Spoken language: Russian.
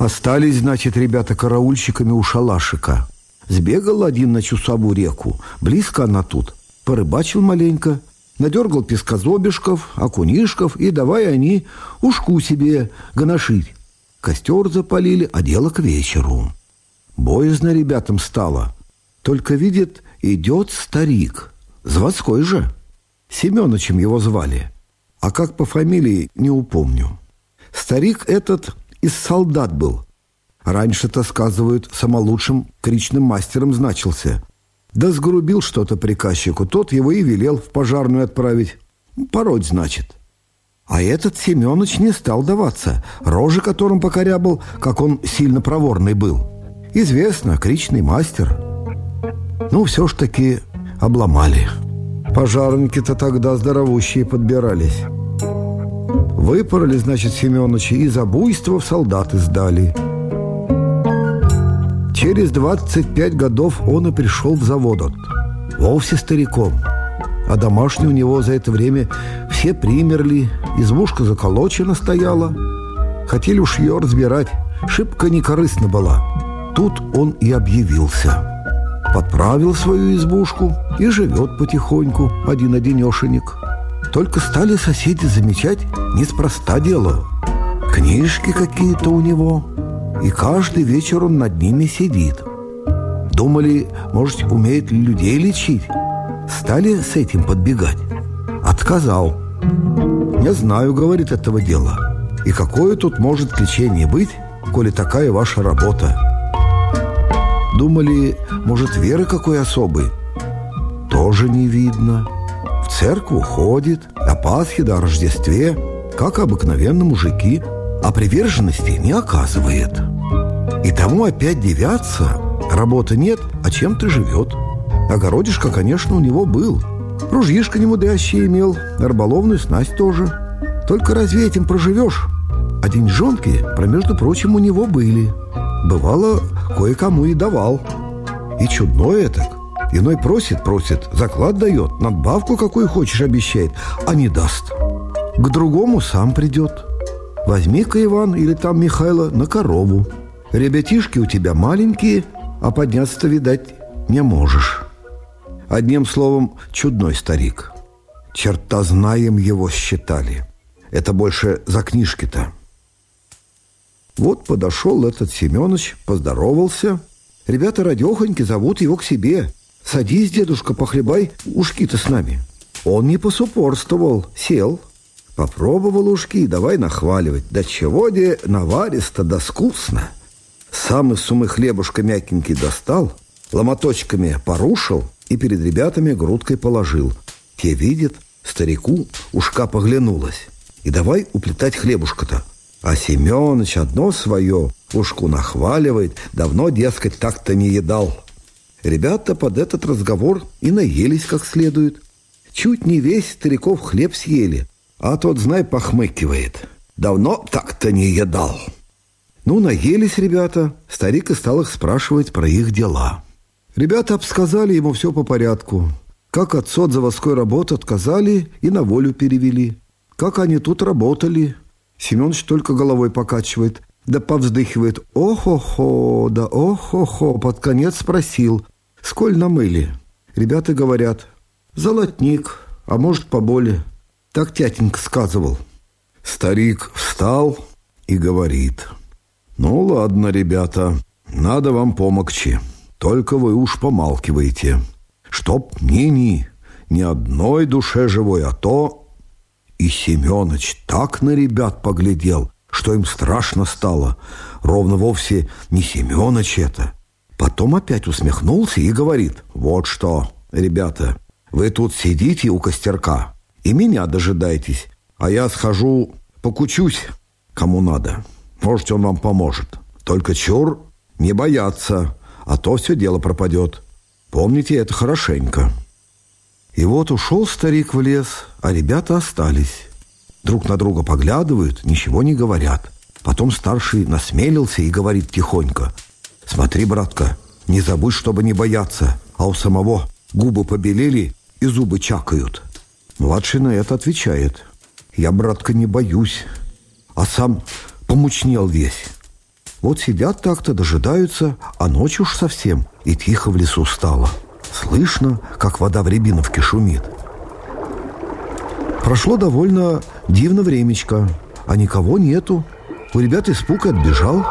Остались, значит, ребята караульщиками у шалашика. Сбегал один на Чусову реку. Близко она тут. Порыбачил маленько, надергал пескозобишков, окунишков, и давай они ушку себе гоношить. Костер запалили, а дело к вечеру. Боязно ребятам стало. Только видит, идет старик. Заводской же. Семеновичем его звали. А как по фамилии, не упомню. Старик этот из солдат был. Раньше-то, сказывают, самолучшим кричным мастером значился. Да сгрубил что-то приказчику, тот его и велел в пожарную отправить. Пороть, значит. А этот Семенович не стал даваться, рожи которым покорябал, как он сильно проворный был. Известно, кричный мастер. Ну, все ж таки обломали. Пожарники-то тогда здоровущие подбирались. Выпороли, значит, Семеновича и за буйство в солдаты сдали. Через 25 годов он и пришел в завод. Вовсе стариком. А домашние у него за это время все примерли, избушка заколочена стояла. Хотели уж ее разбирать, шибко некорыстна была. Тут он и объявился. Подправил свою избушку и живет потихоньку, один-одинешенек. Только стали соседи замечать неспроста дело. Книжки какие-то у него – и каждый вечер он над ними сидит. Думали, может, умеет людей лечить. Стали с этим подбегать. Отказал. «Не знаю, — говорит, — этого дела. И какое тут может лечение быть, коли такая ваша работа?» Думали, может, веры какой особый? Тоже не видно. Церкву ходит, о Пасхе да Рождестве, как обыкновенно мужики – а приверженности не оказывает. И тому опять девятся, работы нет, а чем ты живет. Огородишко, конечно, у него был. Ружьишко немудрящее имел, рыболовную снасть тоже. Только разве этим проживешь? А деньжонки, про между прочим, у него были. Бывало, кое-кому и давал. И чудное так. Иной просит, просит, заклад дает, надбавку какую хочешь обещает, а не даст. К другому сам придет. Возьми-ка, Иван, или там Михайло, на корову. Ребятишки у тебя маленькие, а подняться-то, видать, не можешь. Одним словом, чудной старик. Черта знаем его считали. Это больше за книжки-то. Вот подошел этот Семенович, поздоровался. Ребята радехоньки зовут его к себе. Садись, дедушка, похлебай ушки-то с нами. Он не посупорствовал, сел – Попробовал ушки, давай нахваливать. Да чего де наваристо да скусно. Сам из сумы хлебушка мягенький достал, ломоточками порушил и перед ребятами грудкой положил. Те видят, старику ушка поглянулась. И давай уплетать хлебушка-то. А Семенович одно свое ушку нахваливает, давно, дескать, так-то не едал. Ребята под этот разговор и наелись как следует. Чуть не весь стариков хлеб съели, а тот, знай, похмыкивает. Давно так-то не едал. Ну, наелись ребята. Старик и стал их спрашивать про их дела. Ребята обсказали ему все по порядку. Как отцу заводской работы отказали и на волю перевели. Как они тут работали. Семенович только головой покачивает, да повздыхивает. Ох-охо, да ох-охо. Под конец спросил, сколь намыли. Ребята говорят, золотник, а может поболее. Так тятенька сказывал. Старик встал и говорит. «Ну ладно, ребята, надо вам помогче. Только вы уж помалкивайте. Чтоб ни-ни, ни одной душе живой, а то...» И Семенович так на ребят поглядел, что им страшно стало. Ровно вовсе не Семенович это. Потом опять усмехнулся и говорит. «Вот что, ребята, вы тут сидите у костерка, и меня дожидайтесь, а я схожу, покучусь, кому надо. Может, он вам поможет. Только чур, не бояться, а то все дело пропадет. Помните это хорошенько». И вот ушел старик в лес, а ребята остались. Друг на друга поглядывают, ничего не говорят. Потом старший насмелился и говорит тихонько. «Смотри, братка, не забудь, чтобы не бояться, а у самого губы побелели и зубы чакают». Младший на это отвечает. «Я, братка, не боюсь, а сам помучнел весь». Вот сидят так-то, дожидаются, а ночь уж совсем, и тихо в лесу стало. Слышно, как вода в рябиновке шумит. Прошло довольно дивно времечко, а никого нету. У ребят испуг отбежал.